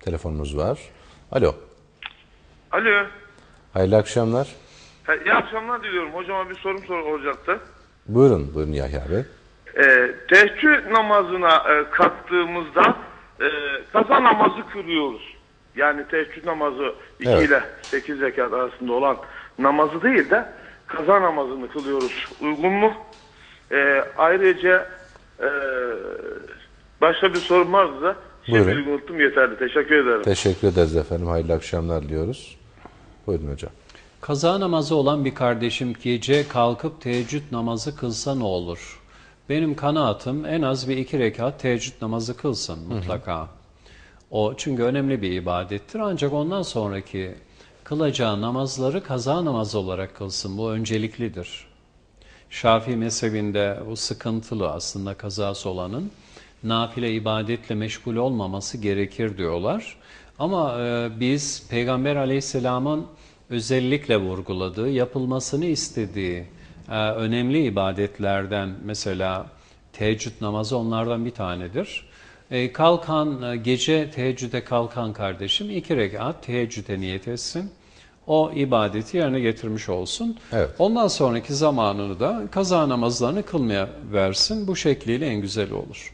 telefonumuz var. Alo. Alo. Hayırlı akşamlar. Ha, İyi akşamlar diliyorum. Hocama bir sorum sor olacaktı. Buyurun, buyurun Yahya Bey. Ee, teheccüd namazına e, kalktığımızda e, kaza namazı kılıyoruz. Yani teheccüd namazı 2 Evet. ile 8 rekat arasında olan namazı değil de kaza namazını kılıyoruz. Uygun mu? Ee, ayrıca e, başka bir sorum vardı da Buyurun. şimdi unuttum yeterli. Teşekkür ederim. Teşekkür ederiz efendim. Hayırlı akşamlar diliyoruz. Buyurun hocam. Kaza namazı olan bir kardeşim gece kalkıp teheccüd namazı kılsa ne olur? Benim kanaatim en az bir iki rekat teheccüd namazı kılsın mutlaka. O çünkü önemli bir ibadettir ancak ondan sonraki kılacağı namazları kaza namazı olarak kılsın. Bu önceliklidir. Şafii mezhebinde bu sıkıntılı aslında kazası olanın nafile ibadetle meşgul olmaması gerekir diyorlar. Ama e, biz Peygamber aleyhisselamın özellikle vurguladığı, yapılmasını istediği e, önemli ibadetlerden mesela teheccüd namazı onlardan bir tanedir. E, kalkan, e, gece teheccüde kalkan kardeşim iki rekat teheccüde niyet etsin. O ibadeti yerine getirmiş olsun. Evet. Ondan sonraki zamanını da kaza namazlarını kılmaya versin. Bu şekliyle en güzel olur.